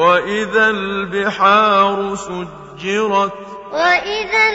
وإذا البحار سجرت وإذا